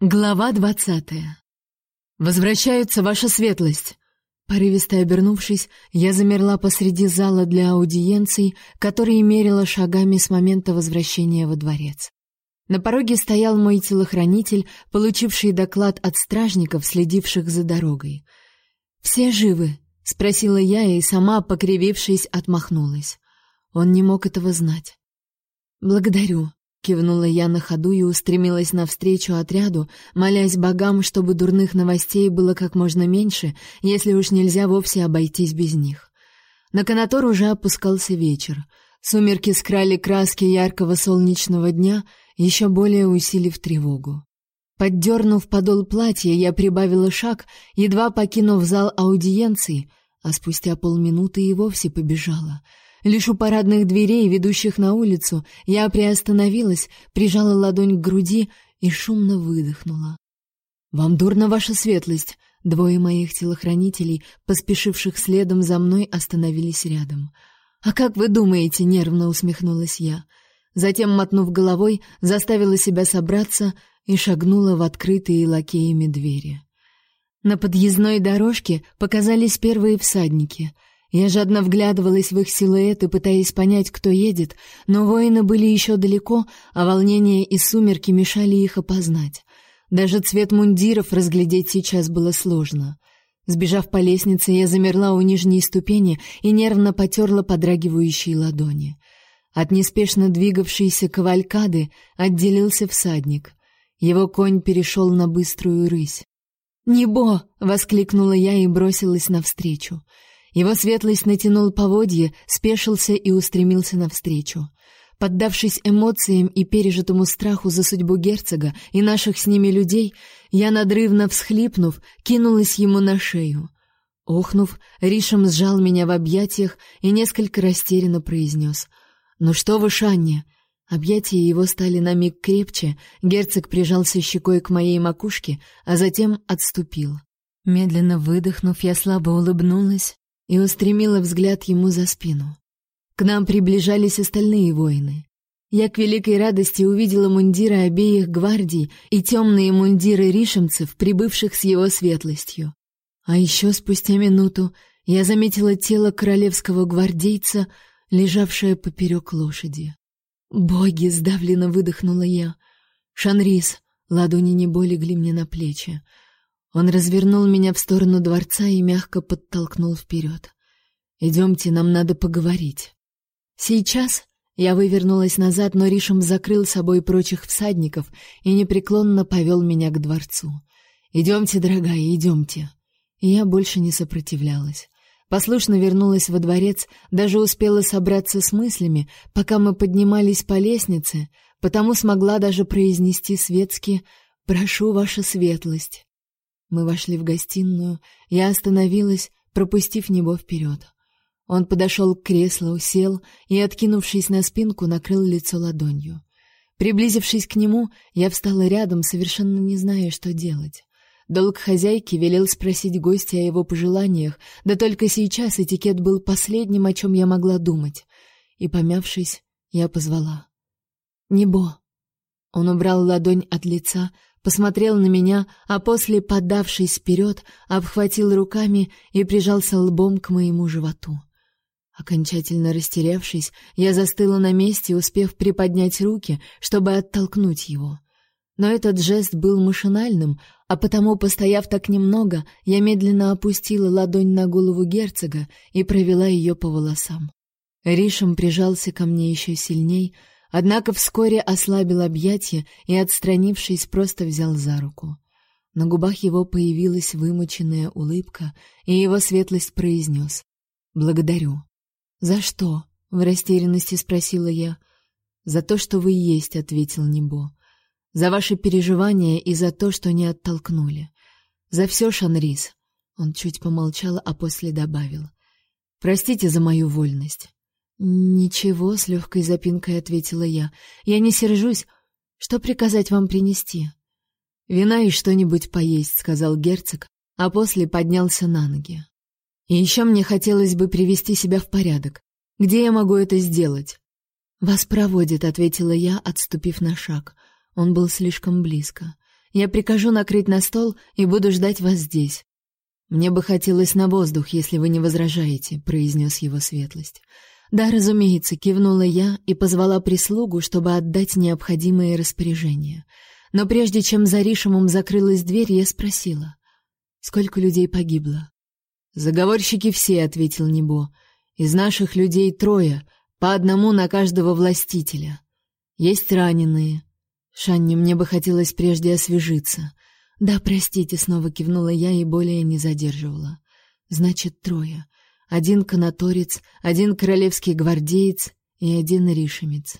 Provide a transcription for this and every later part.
Глава двадцатая. Возвращаются ваша светлость. Порывисто обернувшись, я замерла посреди зала для аудиенций, который мерила шагами с момента возвращения во дворец. На пороге стоял мой телохранитель, получивший доклад от стражников, следивших за дорогой. Все живы? спросила я и сама, покривившись, отмахнулась. Он не мог этого знать. Благодарю, Кивнула я на ходу и устремилась навстречу отряду, молясь богам, чтобы дурных новостей было как можно меньше, если уж нельзя вовсе обойтись без них. На канатор уже опускался вечер. Сумерки скрали краски яркого солнечного дня, еще более усилив тревогу. Поддернув подол платья, я прибавила шаг, едва покинув зал аудиенции, а спустя полминуты и вовсе побежала — Лишь у парадных дверей, ведущих на улицу, я приостановилась, прижала ладонь к груди и шумно выдохнула. «Вам дурно, ваша светлость!» Двое моих телохранителей, поспешивших следом за мной, остановились рядом. «А как вы думаете?» — нервно усмехнулась я. Затем, мотнув головой, заставила себя собраться и шагнула в открытые лакеями двери. На подъездной дорожке показались первые всадники — я жадно вглядывалась в их силуэты, пытаясь понять, кто едет, но воины были еще далеко, а волнение и сумерки мешали их опознать. Даже цвет мундиров разглядеть сейчас было сложно. Сбежав по лестнице, я замерла у нижней ступени и нервно потерла подрагивающие ладони. От неспешно двигавшейся кавалькады отделился всадник. Его конь перешел на быструю рысь. «Небо!» — воскликнула я и бросилась навстречу. Его светлость натянул поводье, спешился и устремился навстречу. Поддавшись эмоциям и пережитому страху за судьбу герцога и наших с ними людей, я, надрывно всхлипнув, кинулась ему на шею. Охнув, Ришем сжал меня в объятиях и несколько растерянно произнес. «Ну что вы, Шанни?» Объятия его стали на миг крепче, герцог прижался щекой к моей макушке, а затем отступил. Медленно выдохнув, я слабо улыбнулась и устремила взгляд ему за спину. К нам приближались остальные воины. Я к великой радости увидела мундиры обеих гвардий и темные мундиры ришемцев, прибывших с его светлостью. А еще спустя минуту я заметила тело королевского гвардейца, лежавшее поперек лошади. «Боги!» — сдавленно выдохнула я. «Шанрис!» — ладони не легли мне на плечи. Он развернул меня в сторону дворца и мягко подтолкнул вперед. «Идемте, нам надо поговорить». «Сейчас?» Я вывернулась назад, но Ришем закрыл собой прочих всадников и непреклонно повел меня к дворцу. «Идемте, дорогая, идемте». Я больше не сопротивлялась. Послушно вернулась во дворец, даже успела собраться с мыслями, пока мы поднимались по лестнице, потому смогла даже произнести светски «Прошу ваша светлость». Мы вошли в гостиную, я остановилась, пропустив него вперед. Он подошел к креслу, сел и, откинувшись на спинку, накрыл лицо ладонью. Приблизившись к нему, я встала рядом, совершенно не зная, что делать. Долг хозяйки велел спросить гостя о его пожеланиях, да только сейчас этикет был последним, о чем я могла думать. И, помявшись, я позвала. «Небо!» Он убрал ладонь от лица, посмотрел на меня, а после, подавшись вперед, обхватил руками и прижался лбом к моему животу. Окончательно растерявшись, я застыла на месте, успев приподнять руки, чтобы оттолкнуть его. Но этот жест был машинальным, а потому, постояв так немного, я медленно опустила ладонь на голову герцога и провела ее по волосам. Ришем прижался ко мне еще сильней, Однако вскоре ослабил объятия и, отстранившись, просто взял за руку. На губах его появилась вымученная улыбка, и его светлость произнес «Благодарю». «За что?» — в растерянности спросила я. «За то, что вы есть», — ответил Небо. «За ваши переживания и за то, что не оттолкнули. За все, Шанрис». Он чуть помолчал, а после добавил. «Простите за мою вольность. «Ничего», — с легкой запинкой ответила я. «Я не сержусь. Что приказать вам принести?» «Вина и что-нибудь поесть», — сказал герцог, а после поднялся на ноги. «И еще мне хотелось бы привести себя в порядок. Где я могу это сделать?» «Вас проводят», — ответила я, отступив на шаг. Он был слишком близко. Я прикажу накрыть на стол и буду ждать вас здесь. Мне бы хотелось на воздух, если вы не возражаете, произнес его светлость. Да, разумеется, кивнула я и позвала прислугу, чтобы отдать необходимые распоряжения. Но прежде чем за Ришемом закрылась дверь, я спросила: "Сколько людей погибло?" "Заговорщики все", ответил Небо. "Из наших людей трое, по одному на каждого властителя. Есть раненые. Шанни, мне бы хотелось прежде освежиться. Да, простите, снова кивнула я и более не задерживала. Значит, трое. Один канаторец, один королевский гвардеец и один ришемец.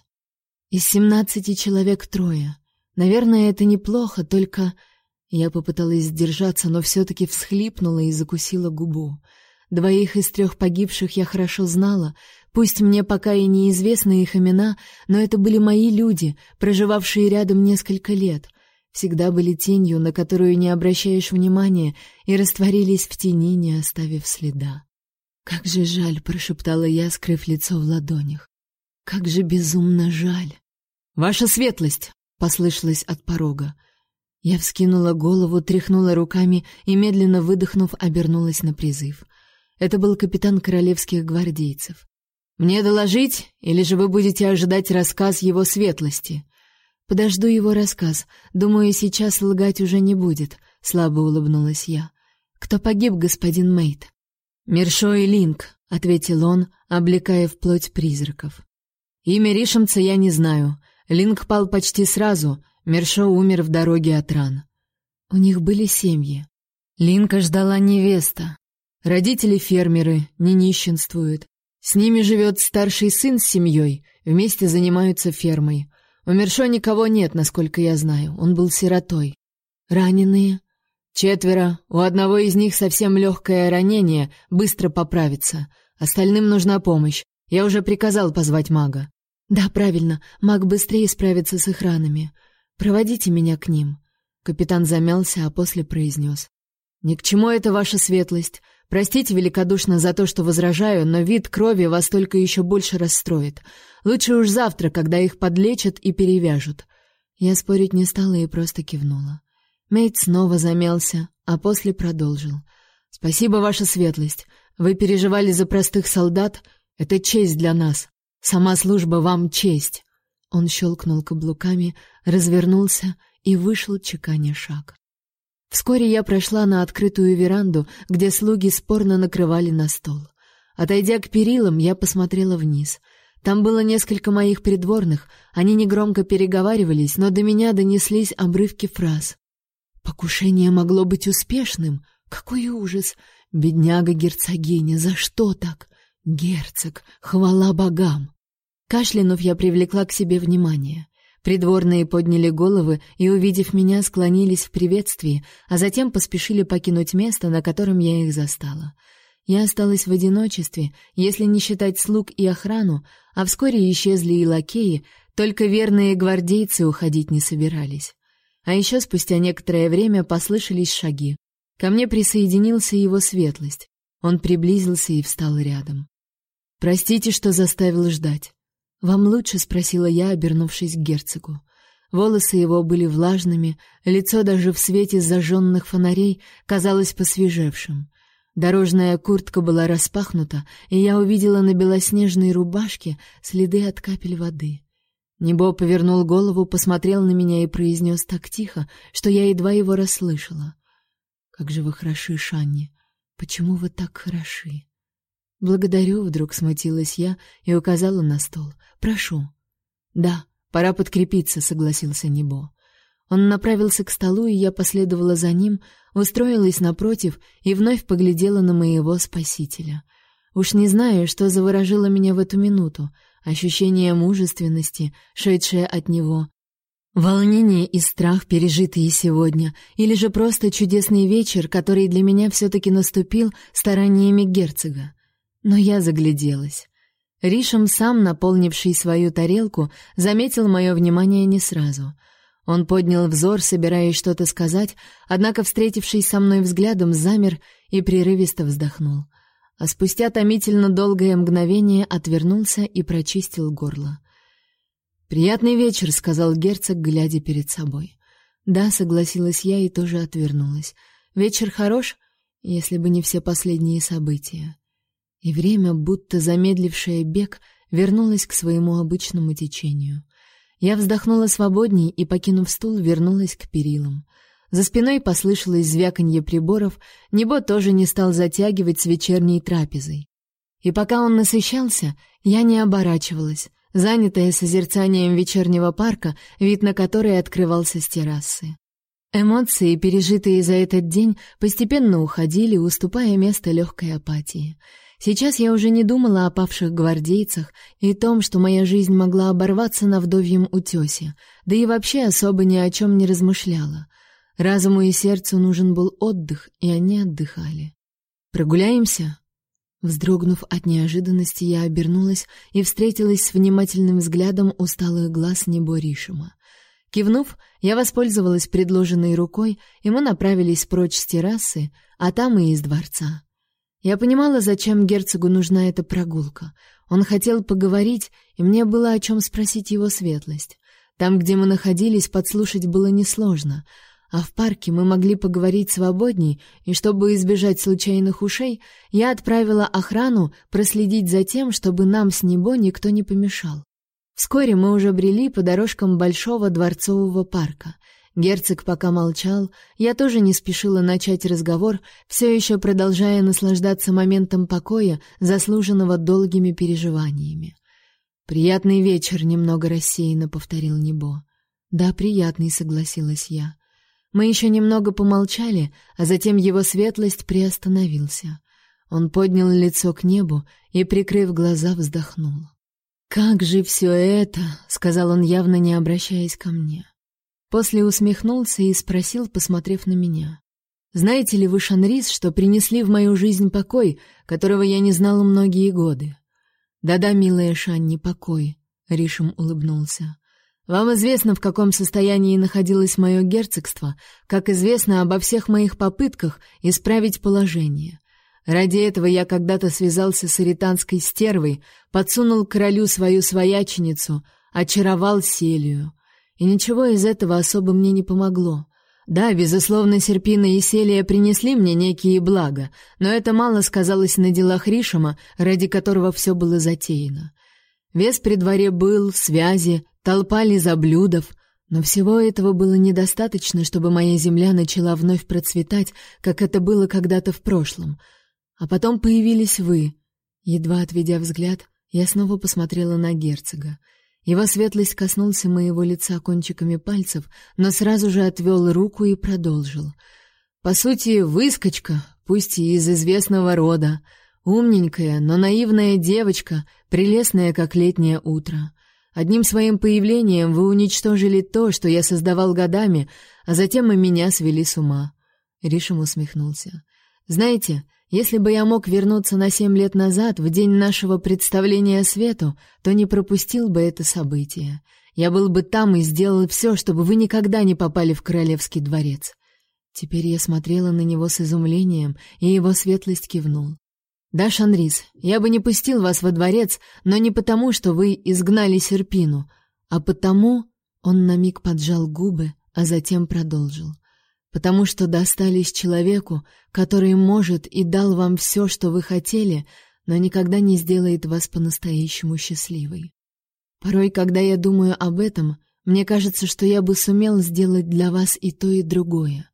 Из семнадцати человек трое. Наверное, это неплохо, только я попыталась сдержаться, но все таки всхлипнула и закусила губу. Двоих из трех погибших я хорошо знала, пусть мне пока и неизвестны их имена, но это были мои люди, проживавшие рядом несколько лет. Всегда были тенью, на которую не обращаешь внимания, и растворились в тени, не оставив следа. «Как же жаль!» — прошептала я, скрыв лицо в ладонях. «Как же безумно жаль!» «Ваша светлость!» — послышалось от порога. Я вскинула голову, тряхнула руками и, медленно выдохнув, обернулась на призыв. Это был капитан королевских гвардейцев. «Мне доложить, или же вы будете ожидать рассказ его светлости?» «Подожду его рассказ. Думаю, сейчас лгать уже не будет», — слабо улыбнулась я. «Кто погиб, господин Мейт?» «Мершо и Линк», — ответил он, облекая в плоть призраков. «Имя Ришемца я не знаю. Линк пал почти сразу, Мершо умер в дороге от ран. У них были семьи. Линка ждала невеста. Родители фермеры, не нищенствуют. С ними живет старший сын с семьей, вместе занимаются фермой. У Мершо никого нет, насколько я знаю, он был сиротой. Раненые? Четверо. У одного из них совсем легкое ранение, быстро поправится. Остальным нужна помощь. Я уже приказал позвать мага. Да, правильно. Маг быстрее справится с их ранами. Проводите меня к ним. Капитан замялся, а после произнес. Ни к чему это ваша светлость. Простите великодушно за то, что возражаю, но вид крови вас только еще больше расстроит. Лучше уж завтра, когда их подлечат и перевяжут. Я спорить не стала и просто кивнула. Мейт снова замялся, а после продолжил. «Спасибо, ваша светлость. Вы переживали за простых солдат. Это честь для нас. Сама служба вам честь». Он щелкнул каблуками, развернулся и вышел, чеканя шаг. Вскоре я прошла на открытую веранду, где слуги спорно накрывали на стол. Отойдя к перилам, я посмотрела вниз. Там было несколько моих придворных, они негромко переговаривались, но до меня донеслись обрывки фраз. Покушение могло быть успешным. Какой ужас! Бедняга-герцогиня, за что так? Герцог, хвала богам! Кашлянув, я привлекла к себе внимание. Придворные подняли головы и, увидев меня, склонились в приветствии, а затем поспешили покинуть место, на котором я их застала. Я осталась в одиночестве, если не считать слуг и охрану, а вскоре исчезли и лакеи, только верные гвардейцы уходить не собирались. А еще спустя некоторое время послышались шаги. Ко мне присоединился его светлость. Он приблизился и встал рядом. Простите, что заставил ждать. Вам лучше, спросила я, обернувшись к герцогу. Волосы его были влажными, лицо даже в свете зажженных фонарей казалось посвежевшим. Дорожная куртка была распахнута, и я увидела на белоснежной рубашке следы от капель воды. Небо повернул голову, посмотрел на меня и произнес так тихо, что я едва его расслышала. Как же вы хороши, Шанни. Почему вы так хороши? Благодарю, вдруг смутилась я и указала на стол. Прошу. Да, пора подкрепиться, согласился Небо. Он направился к столу, и я последовала за ним, устроилась напротив и вновь поглядела на моего спасителя. Уж не знаю, что заворожило меня в эту минуту ощущение мужественности, шедшее от него, волнение и страх, пережитые сегодня, или же просто чудесный вечер, который для меня все-таки наступил стараниями герцога. Но я загляделась. Ришем, сам наполнивший свою тарелку, заметил мое внимание не сразу. Он поднял взор, собираясь что-то сказать, однако, встретившись со мной взглядом, замер и прерывисто вздохнул — а спустя томительно долгое мгновение отвернулся и прочистил горло. «Приятный вечер», — сказал герцог, глядя перед собой. Да, согласилась я и тоже отвернулась. Вечер хорош, если бы не все последние события. И время, будто замедлившее бег, вернулось к своему обычному течению. Я вздохнула свободней и, покинув стул, вернулась к перилам. За спиной послышалось звяканье приборов, Небо тоже не стал затягивать с вечерней трапезой. И пока он насыщался, я не оборачивалась, занятая созерцанием вечернего парка, вид на который открывался с террасы. Эмоции, пережитые за этот день, постепенно уходили, уступая место легкой апатии. Сейчас я уже не думала о павших гвардейцах и том, что моя жизнь могла оборваться на вдовьем утесе, да и вообще особо ни о чем не размышляла. Разуму и сердцу нужен был отдых, и они отдыхали. «Прогуляемся?» Вздрогнув от неожиданности, я обернулась и встретилась с внимательным взглядом усталых глаз Неборишима. Кивнув, я воспользовалась предложенной рукой, и мы направились прочь с террасы, а там и из дворца. Я понимала, зачем герцогу нужна эта прогулка. Он хотел поговорить, и мне было о чем спросить его светлость. Там, где мы находились, подслушать было несложно — а в парке мы могли поговорить свободней, и чтобы избежать случайных ушей, я отправила охрану проследить за тем, чтобы нам с Небо никто не помешал. Вскоре мы уже брели по дорожкам большого дворцового парка. Герцог пока молчал, я тоже не спешила начать разговор, все еще продолжая наслаждаться моментом покоя, заслуженного долгими переживаниями. «Приятный вечер», — немного рассеянно повторил Небо. «Да, приятный», — согласилась я. Мы еще немного помолчали, а затем его светлость приостановился. Он поднял лицо к небу и, прикрыв глаза, вздохнул. «Как же все это!» — сказал он, явно не обращаясь ко мне. После усмехнулся и спросил, посмотрев на меня. «Знаете ли вы, Шанрис, что принесли в мою жизнь покой, которого я не знала многие годы?» «Да-да, милая Шанни, покой», — Ришем улыбнулся. Вам известно, в каком состоянии находилось мое герцогство, как известно обо всех моих попытках исправить положение. Ради этого я когда-то связался с иританской стервой, подсунул королю свою свояченицу, очаровал Селию. И ничего из этого особо мне не помогло. Да, безусловно, Серпина и Селия принесли мне некие блага, но это мало сказалось на делах Ришима, ради которого все было затеяно. Вес при дворе был, связи, толпа лизоблюдов, но всего этого было недостаточно, чтобы моя земля начала вновь процветать, как это было когда-то в прошлом. А потом появились вы. Едва отведя взгляд, я снова посмотрела на герцога. Его светлость коснулся моего лица кончиками пальцев, но сразу же отвел руку и продолжил. По сути, выскочка, пусть и из известного рода, умненькая, но наивная девочка, прелестная, как летнее утро. Одним своим появлением вы уничтожили то, что я создавал годами, а затем и меня свели с ума. Ришем усмехнулся. Знаете, если бы я мог вернуться на семь лет назад, в день нашего представления свету, то не пропустил бы это событие. Я был бы там и сделал все, чтобы вы никогда не попали в королевский дворец. Теперь я смотрела на него с изумлением, и его светлость кивнул. Да, Шанрис, я бы не пустил вас во дворец, но не потому, что вы изгнали Серпину, а потому, он на миг поджал губы, а затем продолжил. Потому что достались человеку, который может и дал вам все, что вы хотели, но никогда не сделает вас по-настоящему счастливой. Порой, когда я думаю об этом, мне кажется, что я бы сумел сделать для вас и то, и другое.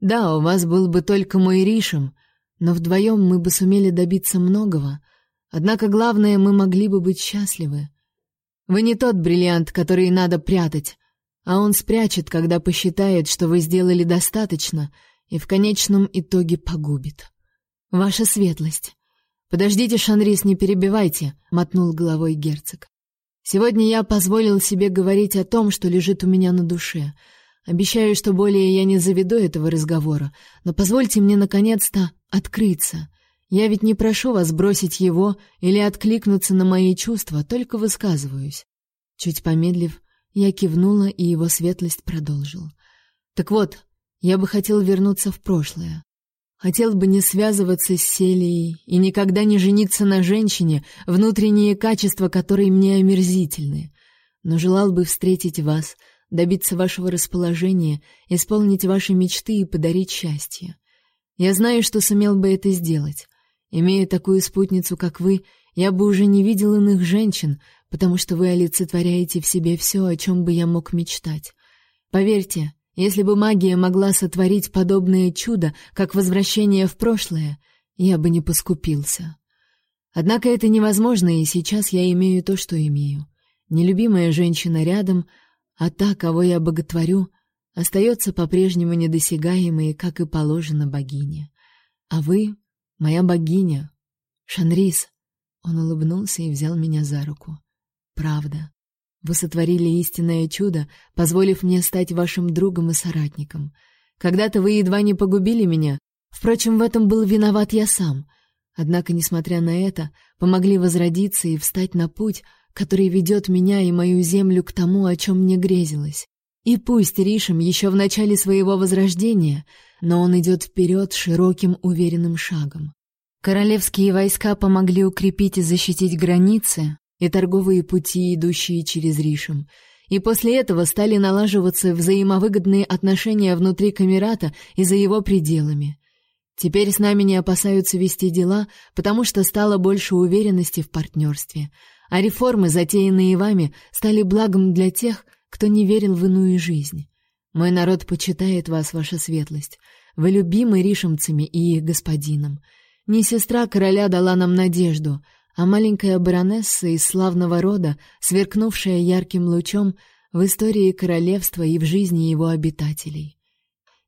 Да, у вас был бы только мой Ришем, но вдвоем мы бы сумели добиться многого. Однако главное, мы могли бы быть счастливы. Вы не тот бриллиант, который надо прятать, а он спрячет, когда посчитает, что вы сделали достаточно, и в конечном итоге погубит. Ваша светлость. Подождите, Шанрис, не перебивайте, мотнул головой герцог. Сегодня я позволил себе говорить о том, что лежит у меня на душе. Обещаю, что более я не заведу этого разговора, но позвольте мне наконец-то открыться. Я ведь не прошу вас бросить его или откликнуться на мои чувства, только высказываюсь. Чуть помедлив, я кивнула, и его светлость продолжил. Так вот, я бы хотел вернуться в прошлое. Хотел бы не связываться с Селией и никогда не жениться на женщине, внутренние качества которой мне омерзительны. Но желал бы встретить вас, добиться вашего расположения, исполнить ваши мечты и подарить счастье. Я знаю, что сумел бы это сделать. Имея такую спутницу, как вы, я бы уже не видел иных женщин, потому что вы олицетворяете в себе все, о чем бы я мог мечтать. Поверьте, если бы магия могла сотворить подобное чудо, как возвращение в прошлое, я бы не поскупился. Однако это невозможно, и сейчас я имею то, что имею. Нелюбимая женщина рядом, а та, кого я боготворю, остается по-прежнему недосягаемой, как и положено богине. А вы — моя богиня, Шанрис. Он улыбнулся и взял меня за руку. Правда. Вы сотворили истинное чудо, позволив мне стать вашим другом и соратником. Когда-то вы едва не погубили меня. Впрочем, в этом был виноват я сам. Однако, несмотря на это, помогли возродиться и встать на путь, который ведет меня и мою землю к тому, о чем мне грезилось. И пусть Ришем еще в начале своего возрождения, но он идет вперед широким уверенным шагом. Королевские войска помогли укрепить и защитить границы и торговые пути, идущие через Ришем, и после этого стали налаживаться взаимовыгодные отношения внутри Камерата и за его пределами. Теперь с нами не опасаются вести дела, потому что стало больше уверенности в партнерстве, а реформы, затеянные вами, стали благом для тех, кто не верил в иную жизнь. Мой народ почитает вас, ваша светлость. Вы любимы ришемцами и их господином. Не сестра короля дала нам надежду, а маленькая баронесса из славного рода, сверкнувшая ярким лучом в истории королевства и в жизни его обитателей.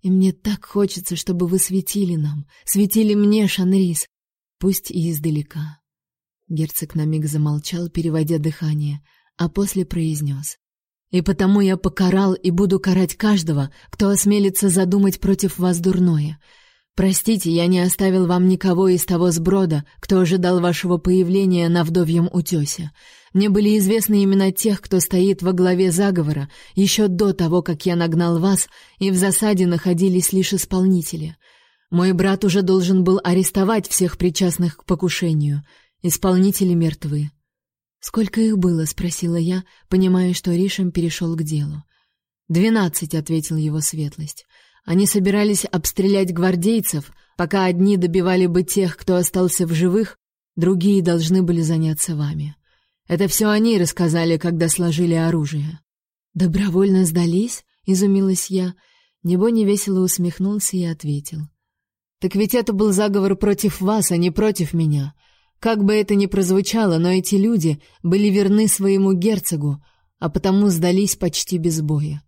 И мне так хочется, чтобы вы светили нам, светили мне, Шанрис, пусть и издалека. Герцог на миг замолчал, переводя дыхание, а после произнес. «И потому я покарал и буду карать каждого, кто осмелится задумать против вас дурное. Простите, я не оставил вам никого из того сброда, кто ожидал вашего появления на вдовьем утесе. Мне были известны имена тех, кто стоит во главе заговора, еще до того, как я нагнал вас, и в засаде находились лишь исполнители. Мой брат уже должен был арестовать всех причастных к покушению. Исполнители мертвы. Сколько их было, спросила я, понимая, что Ришем перешел к делу. «Двенадцать», — ответил его светлость. Они собирались обстрелять гвардейцев, пока одни добивали бы тех, кто остался в живых, другие должны были заняться вами. Это все они рассказали, когда сложили оружие. Добровольно сдались? изумилась я. Небо невесело усмехнулся и ответил: Так ведь это был заговор против вас, а не против меня. Как бы это ни прозвучало, но эти люди были верны своему герцогу, а потому сдались почти без боя.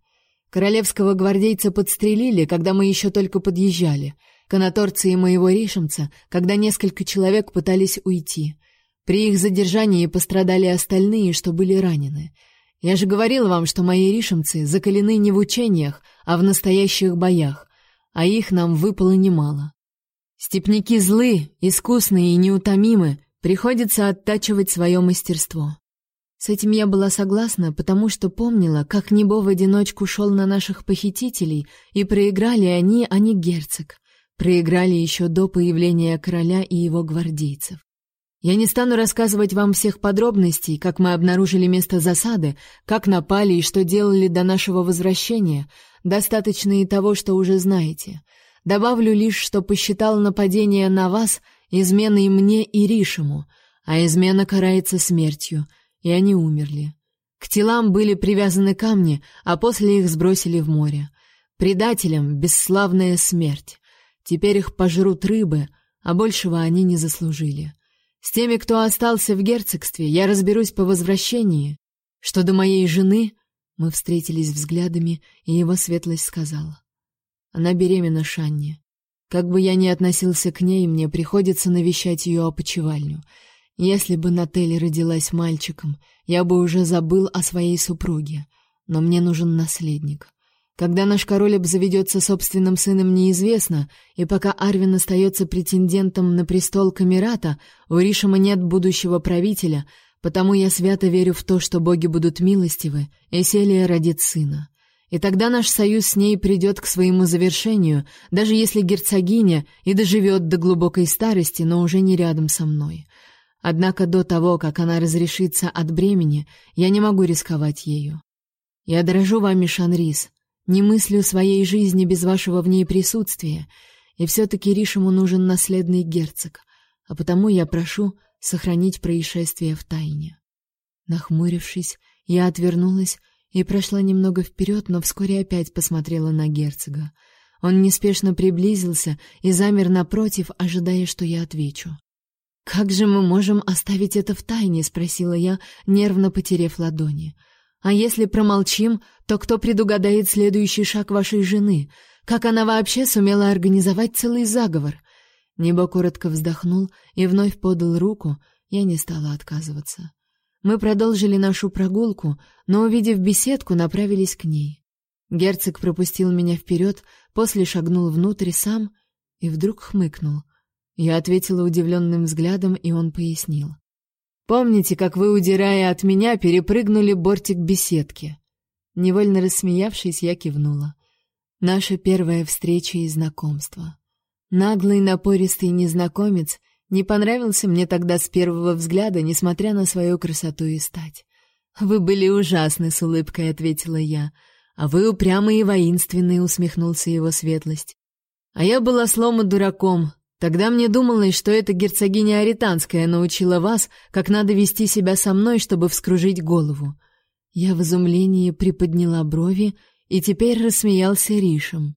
Королевского гвардейца подстрелили, когда мы еще только подъезжали. Канаторцы и моего ришемца, когда несколько человек пытались уйти. При их задержании пострадали остальные, что были ранены. Я же говорил вам, что мои ришемцы закалены не в учениях, а в настоящих боях, а их нам выпало немало. Степники злы, искусные и неутомимы, приходится оттачивать свое мастерство. С этим я была согласна, потому что помнила, как Небо в одиночку шел на наших похитителей, и проиграли они, а не герцог. Проиграли еще до появления короля и его гвардейцев. Я не стану рассказывать вам всех подробностей, как мы обнаружили место засады, как напали и что делали до нашего возвращения. Достаточно и того, что уже знаете. Добавлю лишь, что посчитал нападение на вас изменой мне и Ришему, а измена карается смертью — и они умерли. К телам были привязаны камни, а после их сбросили в море. Предателям бесславная смерть. Теперь их пожрут рыбы, а большего они не заслужили. С теми, кто остался в герцогстве, я разберусь по возвращении. Что до моей жены, мы встретились взглядами, и его светлость сказала: "Она беременна Шанни. Как бы я ни относился к ней, мне приходится навещать ее опочивальню. Если бы Нателли родилась мальчиком, я бы уже забыл о своей супруге, но мне нужен наследник. Когда наш король обзаведется собственным сыном, неизвестно, и пока Арвин остается претендентом на престол Камерата, у Ришима нет будущего правителя, потому я свято верю в то, что боги будут милостивы, и Селия родит сына. И тогда наш союз с ней придет к своему завершению, даже если герцогиня и доживет до глубокой старости, но уже не рядом со мной. Однако до того, как она разрешится от бремени, я не могу рисковать ею. Я дорожу вами, Шанрис, не мыслю своей жизни без вашего в ней присутствия, и все-таки Ришему нужен наследный герцог, а потому я прошу сохранить происшествие в тайне. Нахмурившись, я отвернулась и прошла немного вперед, но вскоре опять посмотрела на герцога. Он неспешно приблизился и замер напротив, ожидая, что я отвечу. «Как же мы можем оставить это в тайне?» — спросила я, нервно потеряв ладони. «А если промолчим, то кто предугадает следующий шаг вашей жены? Как она вообще сумела организовать целый заговор?» Небо коротко вздохнул и вновь подал руку, я не стала отказываться. Мы продолжили нашу прогулку, но, увидев беседку, направились к ней. Герцог пропустил меня вперед, после шагнул внутрь сам и вдруг хмыкнул. Я ответила удивленным взглядом, и он пояснил. «Помните, как вы, удирая от меня, перепрыгнули бортик беседки?» Невольно рассмеявшись, я кивнула. Наша первая встреча и знакомство. Наглый напористый незнакомец не понравился мне тогда с первого взгляда, несмотря на свою красоту и стать. «Вы были ужасны», — с улыбкой ответила я. «А вы упрямый и воинственный», — усмехнулся его светлость. «А я была слома дураком. Тогда мне думалось, что эта герцогиня Аританская научила вас, как надо вести себя со мной, чтобы вскружить голову». Я в изумлении приподняла брови и теперь рассмеялся Ришем.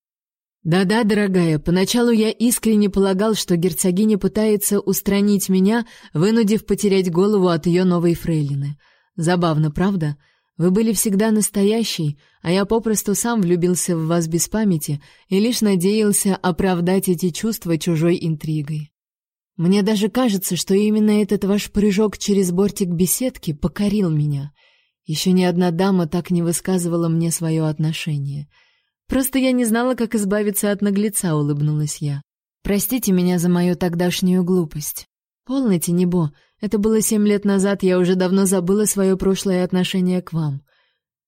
Да-да, дорогая, поначалу я искренне полагал, что герцогиня пытается устранить меня, вынудив потерять голову от ее новой фрейлины. Забавно, правда? Вы были всегда настоящей, а я попросту сам влюбился в вас без памяти и лишь надеялся оправдать эти чувства чужой интригой. Мне даже кажется, что именно этот ваш прыжок через бортик беседки покорил меня. Еще ни одна дама так не высказывала мне свое отношение — Просто я не знала, как избавиться от наглеца, улыбнулась я. Простите меня за мою тогдашнюю глупость. Полноте, небо. Это было семь лет назад, я уже давно забыла свое прошлое отношение к вам.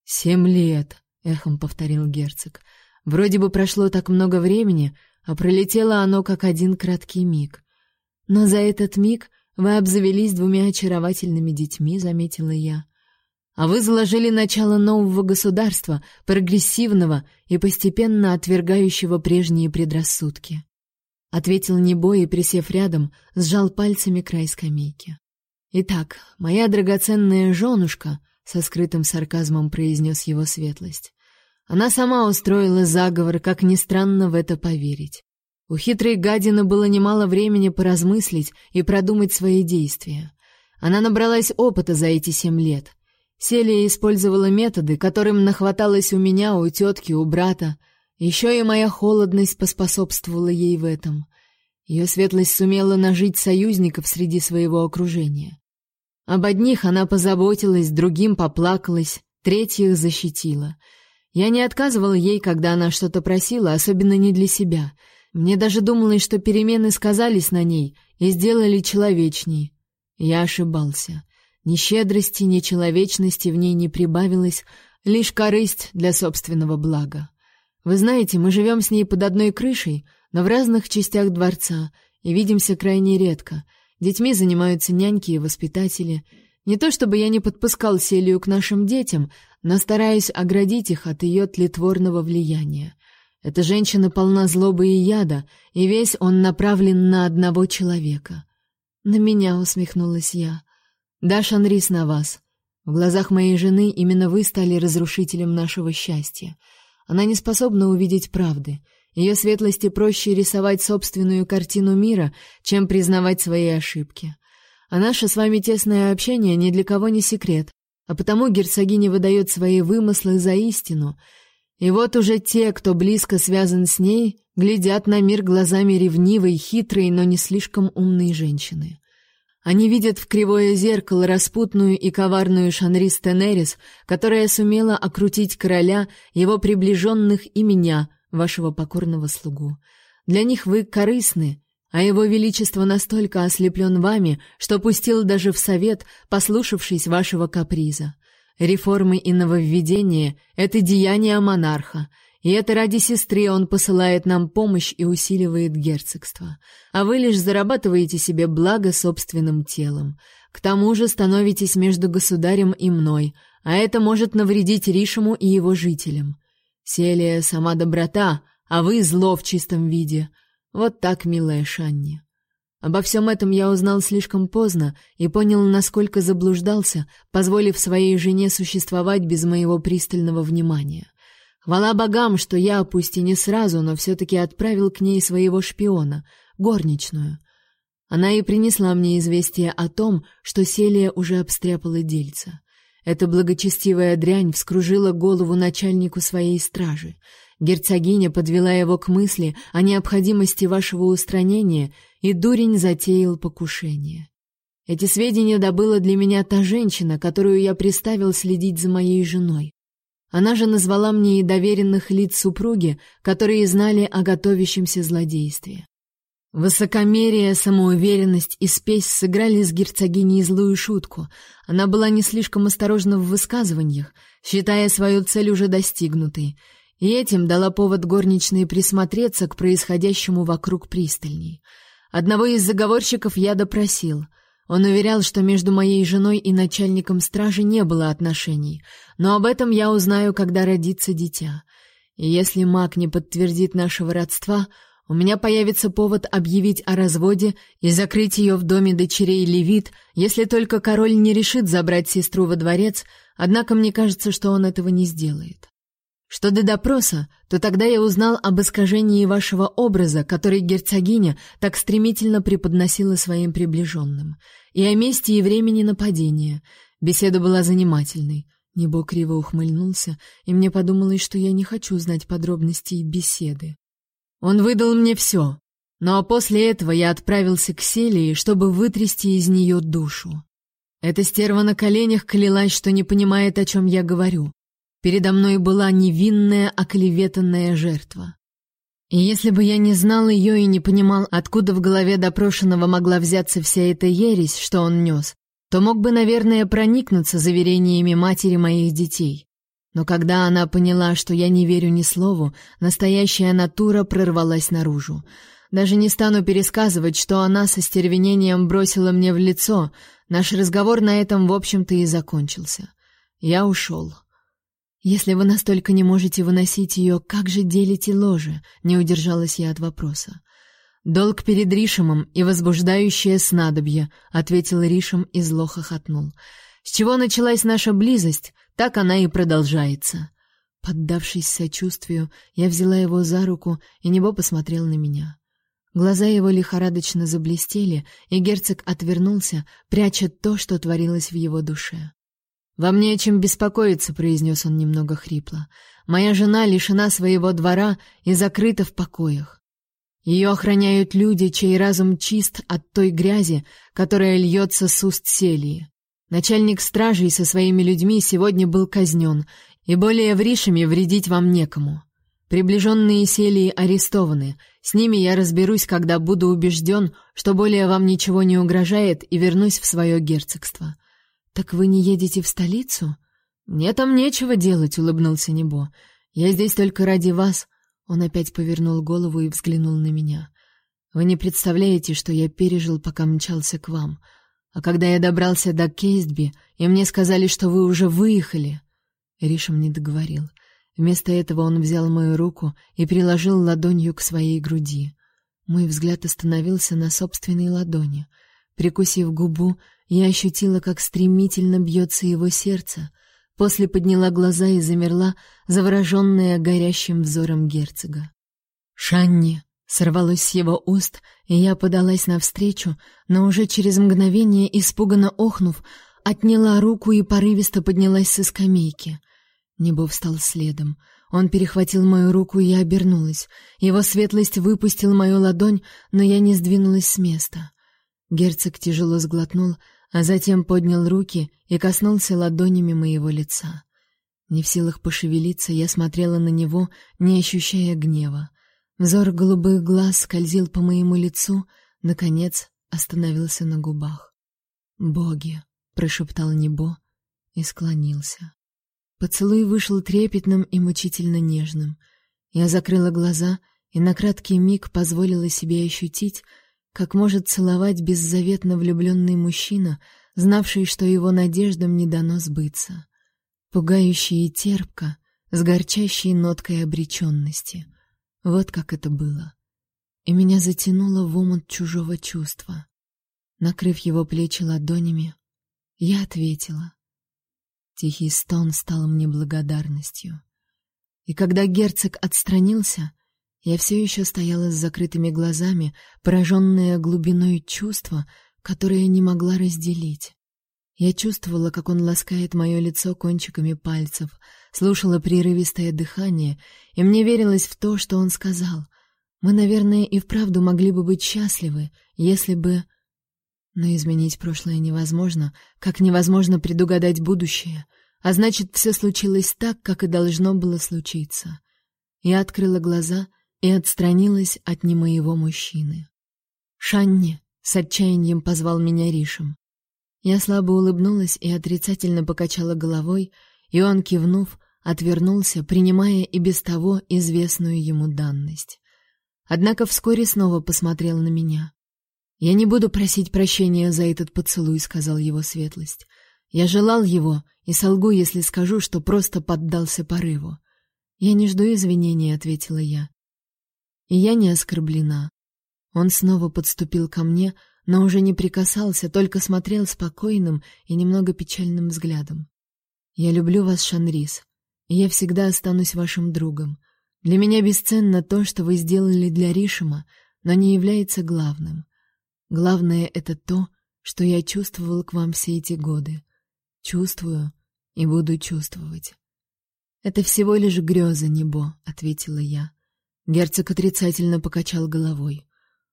Семь лет, эхом повторил герцог. Вроде бы прошло так много времени, а пролетело оно как один краткий миг. Но за этот миг вы обзавелись двумя очаровательными детьми, заметила я. А вы заложили начало нового государства, прогрессивного и постепенно отвергающего прежние предрассудки. Ответил Небо и, присев рядом, сжал пальцами край скамейки. Итак, моя драгоценная женушка, со скрытым сарказмом произнес его светлость. Она сама устроила заговор, как ни странно в это поверить. У хитрой гадины было немало времени поразмыслить и продумать свои действия. Она набралась опыта за эти семь лет — Селия использовала методы, которым нахваталось у меня, у тетки, у брата. Еще и моя холодность поспособствовала ей в этом. Ее светлость сумела нажить союзников среди своего окружения. Об одних она позаботилась, другим поплакалась, третьих защитила. Я не отказывала ей, когда она что-то просила, особенно не для себя. Мне даже думалось, что перемены сказались на ней и сделали человечней. Я ошибался. Ни щедрости, ни человечности в ней не прибавилось, лишь корысть для собственного блага. Вы знаете, мы живем с ней под одной крышей, но в разных частях дворца и видимся крайне редко. Детьми занимаются няньки и воспитатели. Не то чтобы я не подпускал Селию к нашим детям, но стараюсь оградить их от ее тлетворного влияния. Эта женщина полна злобы и яда, и весь он направлен на одного человека. На меня усмехнулась я. Да, Шанрис, на вас. В глазах моей жены именно вы стали разрушителем нашего счастья. Она не способна увидеть правды. Ее светлости проще рисовать собственную картину мира, чем признавать свои ошибки. А наше с вами тесное общение ни для кого не секрет, а потому герцогиня выдает свои вымыслы за истину. И вот уже те, кто близко связан с ней, глядят на мир глазами ревнивой, хитрой, но не слишком умной женщины. Они видят в кривое зеркало распутную и коварную Шанрис Тенерис, которая сумела окрутить короля, его приближенных и меня, вашего покорного слугу. Для них вы корыстны, а его величество настолько ослеплен вами, что пустил даже в совет, послушавшись вашего каприза. Реформы и нововведения — это деяния монарха, и это ради сестры он посылает нам помощь и усиливает герцогство. А вы лишь зарабатываете себе благо собственным телом. К тому же становитесь между государем и мной, а это может навредить Ришему и его жителям. Селия сама доброта, а вы зло в чистом виде. Вот так, милая Шанни. Обо всем этом я узнал слишком поздно и понял, насколько заблуждался, позволив своей жене существовать без моего пристального внимания. Хвала богам, что я, пусть и не сразу, но все-таки отправил к ней своего шпиона, горничную. Она и принесла мне известие о том, что Селия уже обстряпала дельца. Эта благочестивая дрянь вскружила голову начальнику своей стражи. Герцогиня подвела его к мысли о необходимости вашего устранения, и дурень затеял покушение. Эти сведения добыла для меня та женщина, которую я приставил следить за моей женой. Она же назвала мне и доверенных лиц супруги, которые знали о готовящемся злодействе. Высокомерие, самоуверенность и спесь сыграли с герцогиней злую шутку. Она была не слишком осторожна в высказываниях, считая свою цель уже достигнутой, и этим дала повод горничной присмотреться к происходящему вокруг пристальней. Одного из заговорщиков я допросил. Он уверял, что между моей женой и начальником стражи не было отношений, но об этом я узнаю, когда родится дитя. И если маг не подтвердит нашего родства, у меня появится повод объявить о разводе и закрыть ее в доме дочерей Левит, если только король не решит забрать сестру во дворец, однако мне кажется, что он этого не сделает. Что до допроса, то тогда я узнал об искажении вашего образа, который герцогиня так стремительно преподносила своим приближенным, и о месте и времени нападения. Беседа была занимательной. Небо криво ухмыльнулся, и мне подумалось, что я не хочу знать подробностей беседы. Он выдал мне все, но после этого я отправился к Селии, чтобы вытрясти из нее душу. Эта стерва на коленях клялась, что не понимает, о чем я говорю. Передо мной была невинная, оклеветанная жертва. И если бы я не знал ее и не понимал, откуда в голове допрошенного могла взяться вся эта ересь, что он нес, то мог бы, наверное, проникнуться заверениями матери моих детей. Но когда она поняла, что я не верю ни слову, настоящая натура прорвалась наружу. Даже не стану пересказывать, что она со стервенением бросила мне в лицо. Наш разговор на этом, в общем-то, и закончился. Я ушел. Если вы настолько не можете выносить ее, как же делите ложе? Не удержалась я от вопроса. Долг перед Ришемом и возбуждающее снадобье, ответил Ришем и зло хохотнул. С чего началась наша близость, так она и продолжается. Поддавшись сочувствию, я взяла его за руку, и небо посмотрел на меня. Глаза его лихорадочно заблестели, и герцог отвернулся, пряча то, что творилось в его душе. «Вам не о чем беспокоиться», — произнес он немного хрипло. «Моя жена лишена своего двора и закрыта в покоях. Ее охраняют люди, чей разум чист от той грязи, которая льется с уст Селии. Начальник стражей со своими людьми сегодня был казнен, и более в Ришеме вредить вам некому. Приближенные Селии арестованы. С ними я разберусь, когда буду убежден, что более вам ничего не угрожает, и вернусь в свое герцогство. Так вы не едете в столицу? Мне там нечего делать, улыбнулся Небо. Я здесь только ради вас. Он опять повернул голову и взглянул на меня. Вы не представляете, что я пережил, пока мчался к вам. А когда я добрался до Кейстби, и мне сказали, что вы уже выехали, Ришем не договорил. Вместо этого он взял мою руку и приложил ладонью к своей груди. Мой взгляд остановился на собственной ладони. Прикусив губу, я ощутила, как стремительно бьется его сердце. После подняла глаза и замерла, завороженная горящим взором герцога. «Шанни!» Сорвалось с его уст, и я подалась навстречу, но уже через мгновение, испуганно охнув, отняла руку и порывисто поднялась со скамейки. Небо встал следом. Он перехватил мою руку, и я обернулась. Его светлость выпустил мою ладонь, но я не сдвинулась с места. Герцог тяжело сглотнул, а затем поднял руки и коснулся ладонями моего лица. Не в силах пошевелиться, я смотрела на него, не ощущая гнева. Взор голубых глаз скользил по моему лицу, наконец остановился на губах. «Боги!» — прошептал Небо и склонился. Поцелуй вышел трепетным и мучительно нежным. Я закрыла глаза и на краткий миг позволила себе ощутить, как может целовать беззаветно влюбленный мужчина, знавший, что его надеждам не дано сбыться. Пугающе и терпко, с горчащей ноткой обреченности. Вот как это было. И меня затянуло в омут чужого чувства. Накрыв его плечи ладонями, я ответила. Тихий стон стал мне благодарностью. И когда герцог отстранился, я все еще стояла с закрытыми глазами, пораженная глубиной чувства, которое не могла разделить. Я чувствовала, как он ласкает мое лицо кончиками пальцев, слушала прерывистое дыхание, и мне верилось в то, что он сказал. Мы, наверное, и вправду могли бы быть счастливы, если бы... Но изменить прошлое невозможно, как невозможно предугадать будущее, а значит, все случилось так, как и должно было случиться. Я открыла глаза и отстранилась от немоего мужчины. «Шанни!» — с отчаянием позвал меня Ришем. Я слабо улыбнулась и отрицательно покачала головой, и он, кивнув, отвернулся, принимая и без того известную ему данность. Однако вскоре снова посмотрел на меня. «Я не буду просить прощения за этот поцелуй», — сказал его светлость. «Я желал его и солгу, если скажу, что просто поддался порыву». «Я не жду извинений», — ответила я. «И я не оскорблена». Он снова подступил ко мне, — но уже не прикасался, только смотрел спокойным и немного печальным взглядом. «Я люблю вас, Шанрис, и я всегда останусь вашим другом. Для меня бесценно то, что вы сделали для Ришима, но не является главным. Главное — это то, что я чувствовал к вам все эти годы. Чувствую и буду чувствовать». «Это всего лишь греза, небо», — ответила я. Герцог отрицательно покачал головой.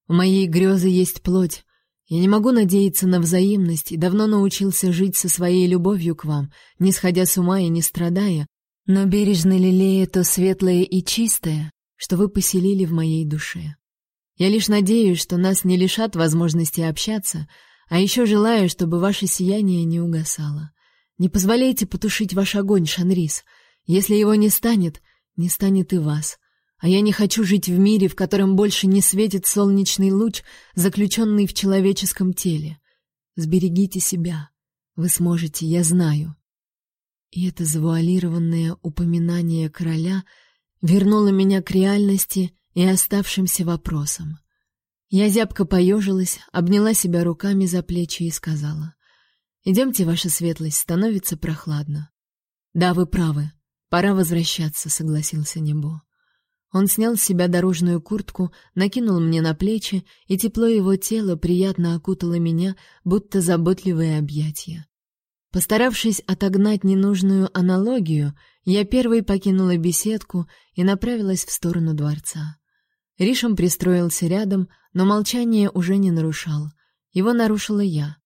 «У моей грезы есть плоть, я не могу надеяться на взаимность и давно научился жить со своей любовью к вам, не сходя с ума и не страдая, но бережно лелея то светлое и чистое, что вы поселили в моей душе. Я лишь надеюсь, что нас не лишат возможности общаться, а еще желаю, чтобы ваше сияние не угасало. Не позволяйте потушить ваш огонь, Шанрис. Если его не станет, не станет и вас. А я не хочу жить в мире, в котором больше не светит солнечный луч, заключенный в человеческом теле. Сберегите себя. Вы сможете, я знаю. И это завуалированное упоминание короля вернуло меня к реальности и оставшимся вопросам. Я зябко поежилась, обняла себя руками за плечи и сказала. «Идемте, ваша светлость, становится прохладно». «Да, вы правы. Пора возвращаться», — согласился Небо. Он снял с себя дорожную куртку, накинул мне на плечи, и тепло его тела приятно окутало меня, будто заботливые объятия. Постаравшись отогнать ненужную аналогию, я первой покинула беседку и направилась в сторону дворца. Ришем пристроился рядом, но молчание уже не нарушал. Его нарушила я.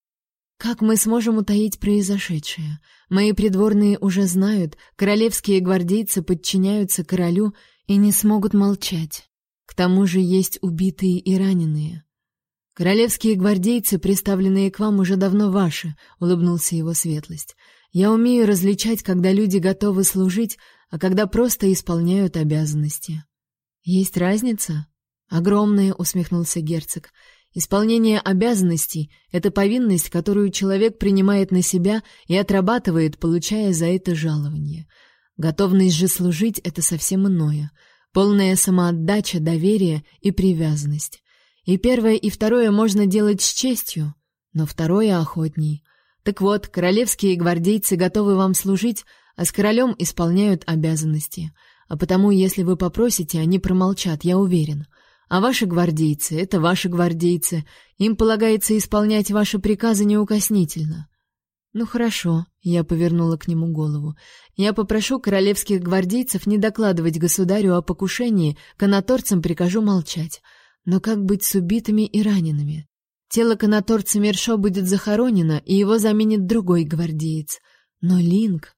Как мы сможем утаить произошедшее? Мои придворные уже знают, королевские гвардейцы подчиняются королю и не смогут молчать. К тому же есть убитые и раненые. Королевские гвардейцы, представленные к вам, уже давно ваши, улыбнулся его светлость. Я умею различать, когда люди готовы служить, а когда просто исполняют обязанности. Есть разница? Огромная, усмехнулся герцог. Исполнение обязанностей это повинность, которую человек принимает на себя и отрабатывает, получая за это жалование. Готовность же служить — это совсем иное. Полная самоотдача, доверие и привязанность. И первое, и второе можно делать с честью, но второе охотней. Так вот, королевские гвардейцы готовы вам служить, а с королем исполняют обязанности. А потому, если вы попросите, они промолчат, я уверен. А ваши гвардейцы — это ваши гвардейцы. Им полагается исполнять ваши приказы неукоснительно. Ну хорошо, я повернула к нему голову. Я попрошу королевских гвардейцев не докладывать государю о покушении, канаторцам прикажу молчать. Но как быть с убитыми и ранеными? Тело канаторца Мершо будет захоронено, и его заменит другой гвардеец. Но Линк...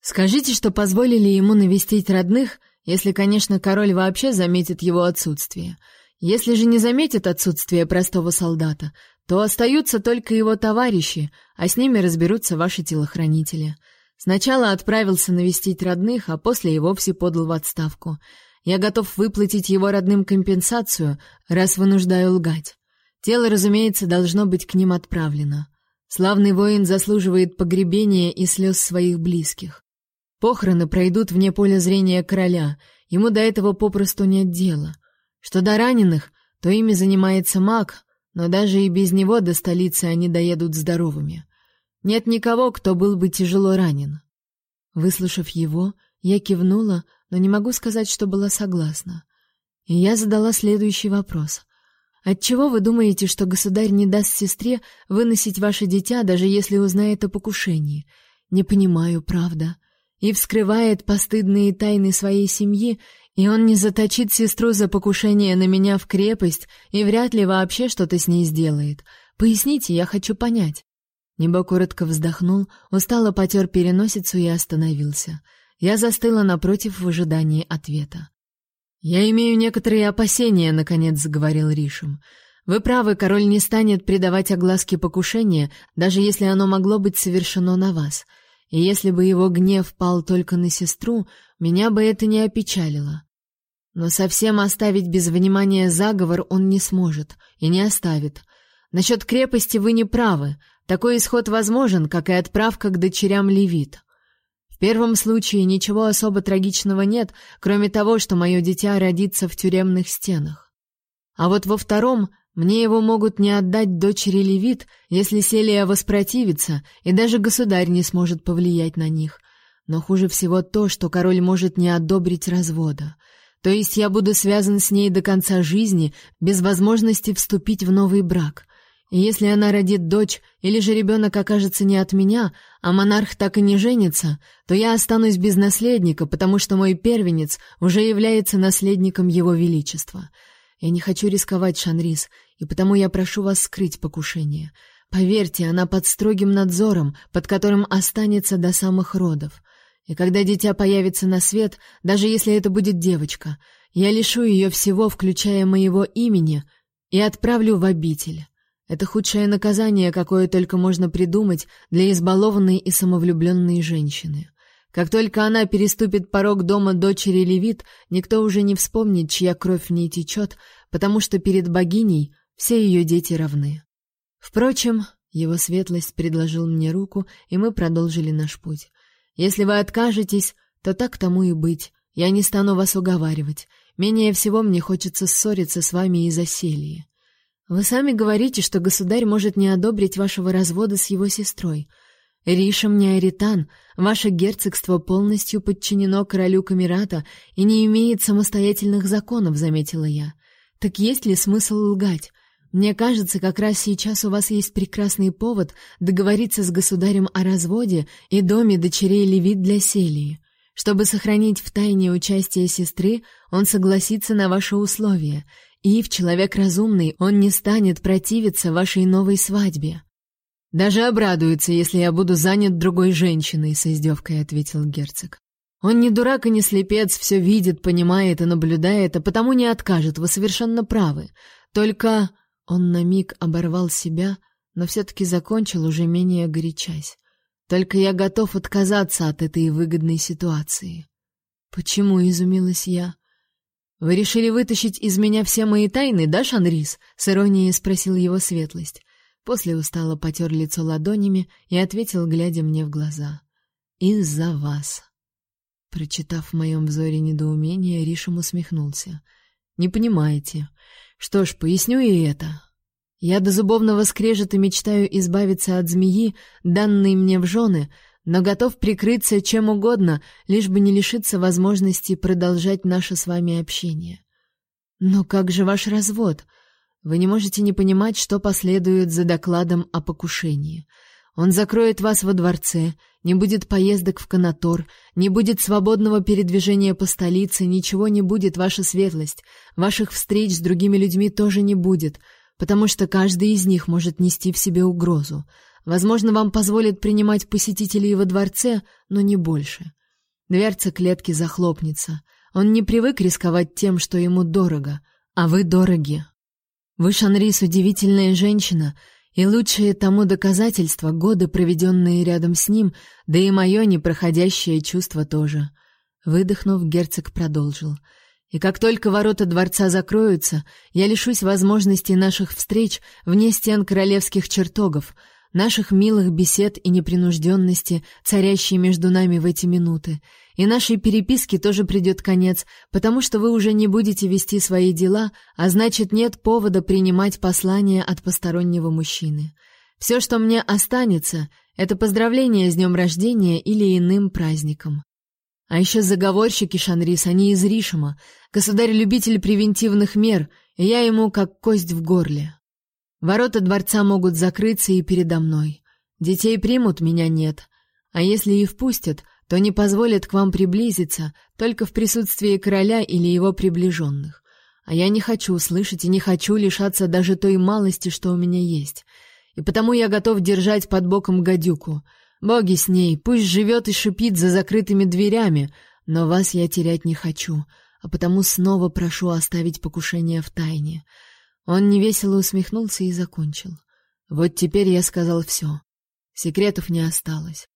Скажите, что позволили ему навестить родных, если, конечно, король вообще заметит его отсутствие. Если же не заметит отсутствие простого солдата, то остаются только его товарищи, а с ними разберутся ваши телохранители. Сначала отправился навестить родных, а после и вовсе подал в отставку. Я готов выплатить его родным компенсацию, раз вынуждаю лгать. Тело, разумеется, должно быть к ним отправлено. Славный воин заслуживает погребения и слез своих близких. Похороны пройдут вне поля зрения короля, ему до этого попросту нет дела. Что до раненых, то ими занимается маг, но даже и без него до столицы они доедут здоровыми. Нет никого, кто был бы тяжело ранен. Выслушав его, я кивнула, но не могу сказать, что была согласна. И я задала следующий вопрос. Отчего вы думаете, что государь не даст сестре выносить ваше дитя, даже если узнает о покушении? Не понимаю, правда. И вскрывает постыдные тайны своей семьи, и он не заточит сестру за покушение на меня в крепость и вряд ли вообще что-то с ней сделает. Поясните, я хочу понять. Небо коротко вздохнул, устало потер переносицу и остановился. Я застыла напротив в ожидании ответа. «Я имею некоторые опасения», — наконец заговорил Ришем. «Вы правы, король не станет придавать огласке покушения, даже если оно могло быть совершено на вас. И если бы его гнев пал только на сестру, меня бы это не опечалило. Но совсем оставить без внимания заговор он не сможет и не оставит. Насчет крепости вы не правы. Такой исход возможен, как и отправка к дочерям Левит. В первом случае ничего особо трагичного нет, кроме того, что мое дитя родится в тюремных стенах. А вот во втором мне его могут не отдать дочери Левит, если Селия воспротивится, и даже государь не сможет повлиять на них. Но хуже всего то, что король может не одобрить развода. То есть я буду связан с ней до конца жизни, без возможности вступить в новый брак. И если она родит дочь, или же ребенок окажется не от меня, а монарх так и не женится, то я останусь без наследника, потому что мой первенец уже является наследником его величества. Я не хочу рисковать, Шанрис, и потому я прошу вас скрыть покушение. Поверьте, она под строгим надзором, под которым останется до самых родов. И когда дитя появится на свет, даже если это будет девочка, я лишу ее всего, включая моего имени, и отправлю в обитель. Это худшее наказание, какое только можно придумать для избалованной и самовлюбленной женщины. Как только она переступит порог дома дочери Левит, никто уже не вспомнит, чья кровь в ней течет, потому что перед богиней все ее дети равны. Впрочем, его светлость предложил мне руку, и мы продолжили наш путь. Если вы откажетесь, то так тому и быть. Я не стану вас уговаривать. Менее всего мне хочется ссориться с вами из-за селии. Вы сами говорите, что государь может не одобрить вашего развода с его сестрой. Ришем не аритан, ваше герцогство полностью подчинено королю Камерата и не имеет самостоятельных законов, заметила я. Так есть ли смысл лгать? Мне кажется, как раз сейчас у вас есть прекрасный повод договориться с государем о разводе и доме дочерей Левит для Селии. Чтобы сохранить в тайне участие сестры, он согласится на ваши условия — Ив человек разумный, он не станет противиться вашей новой свадьбе. Даже обрадуется, если я буду занят другой женщиной, с издевкой ответил герцог. Он не дурак и не слепец, все видит, понимает и наблюдает, а потому не откажет, вы совершенно правы. Только он на миг оборвал себя, но все таки закончил уже менее горячась. Только я готов отказаться от этой выгодной ситуации. Почему изумилась я? Вы решили вытащить из меня все мои тайны, да, Шанрис? с иронией спросил его светлость. После устало потер лицо ладонями и ответил, глядя мне в глаза: "Из-за вас". Прочитав в моем взоре недоумение, Ришем усмехнулся. "Не понимаете. Что ж, поясню и это. Я до зубовного скрежета мечтаю избавиться от змеи, данной мне в жены, но готов прикрыться чем угодно, лишь бы не лишиться возможности продолжать наше с вами общение. Но как же ваш развод? Вы не можете не понимать, что последует за докладом о покушении. Он закроет вас во дворце, не будет поездок в Канатор, не будет свободного передвижения по столице, ничего не будет, ваша светлость. Ваших встреч с другими людьми тоже не будет, потому что каждый из них может нести в себе угрозу. Возможно, вам позволят принимать посетителей во дворце, но не больше. Дверца клетки захлопнется. Он не привык рисковать тем, что ему дорого, а вы дороги. Вы, Шанрис, удивительная женщина, и лучшее тому доказательство — годы, проведенные рядом с ним, да и мое непроходящее чувство тоже. Выдохнув, герцог продолжил. И как только ворота дворца закроются, я лишусь возможности наших встреч вне стен королевских чертогов — наших милых бесед и непринужденности, царящей между нами в эти минуты. И нашей переписке тоже придет конец, потому что вы уже не будете вести свои дела, а значит, нет повода принимать послания от постороннего мужчины. Все, что мне останется, это поздравление с днем рождения или иным праздником. А еще заговорщики Шанрис, они из Ришима. Государь-любитель превентивных мер, и я ему как кость в горле. Ворота дворца могут закрыться и передо мной. Детей примут, меня нет. А если и впустят, то не позволят к вам приблизиться, только в присутствии короля или его приближенных. А я не хочу слышать и не хочу лишаться даже той малости, что у меня есть. И потому я готов держать под боком гадюку — Боги с ней, пусть живет и шипит за закрытыми дверями, но вас я терять не хочу, а потому снова прошу оставить покушение в тайне. Он невесело усмехнулся и закончил. Вот теперь я сказал все. Секретов не осталось.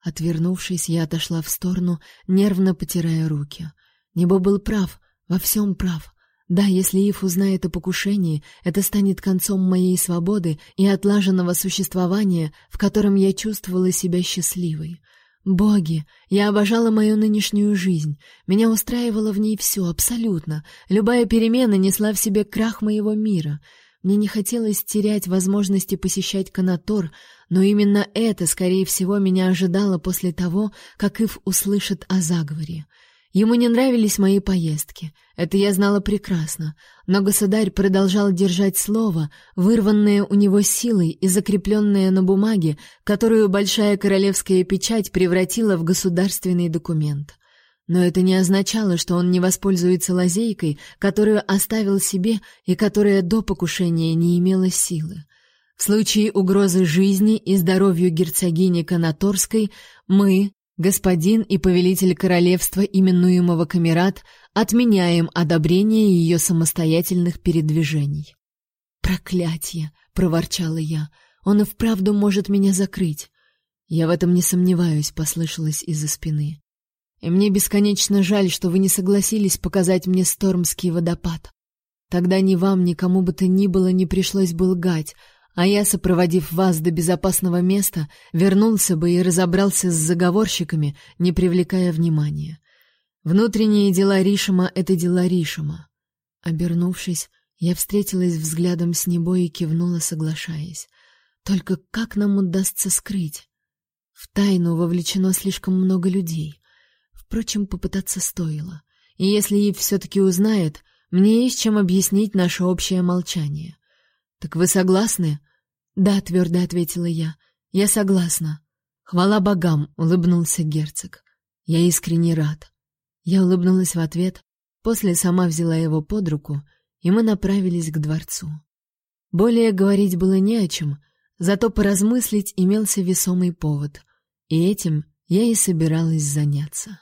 Отвернувшись, я отошла в сторону, нервно потирая руки. Небо был прав, во всем прав. Да, если Ив узнает о покушении, это станет концом моей свободы и отлаженного существования, в котором я чувствовала себя счастливой. Боги, я обожала мою нынешнюю жизнь. Меня устраивало в ней все, абсолютно. Любая перемена несла в себе крах моего мира. Мне не хотелось терять возможности посещать Канатор, но именно это, скорее всего, меня ожидало после того, как Ив услышит о заговоре. Ему не нравились мои поездки. Это я знала прекрасно, но государь продолжал держать слово, вырванное у него силой и закрепленное на бумаге, которую большая королевская печать превратила в государственный документ. Но это не означало, что он не воспользуется лазейкой, которую оставил себе и которая до покушения не имела силы. В случае угрозы жизни и здоровью герцогини Канаторской мы, Господин и повелитель королевства, именуемого Камерат, отменяем одобрение ее самостоятельных передвижений. Проклятье, проворчала я. Он и вправду может меня закрыть. Я в этом не сомневаюсь, послышалось из-за спины. И мне бесконечно жаль, что вы не согласились показать мне Стормский водопад. Тогда ни вам, ни кому бы то ни было не пришлось бы лгать, а я, сопроводив вас до безопасного места, вернулся бы и разобрался с заговорщиками, не привлекая внимания. Внутренние дела Ришима — это дела Ришима. Обернувшись, я встретилась взглядом с небо и кивнула, соглашаясь. Только как нам удастся скрыть? В тайну вовлечено слишком много людей. Впрочем, попытаться стоило. И если Ив все-таки узнает, мне есть чем объяснить наше общее молчание. Так вы согласны? Да, твердо ответила я. Я согласна. Хвала богам, улыбнулся герцог. Я искренне рад. Я улыбнулась в ответ, после сама взяла его под руку, и мы направились к дворцу. Более говорить было не о чем, зато поразмыслить имелся весомый повод, и этим я и собиралась заняться.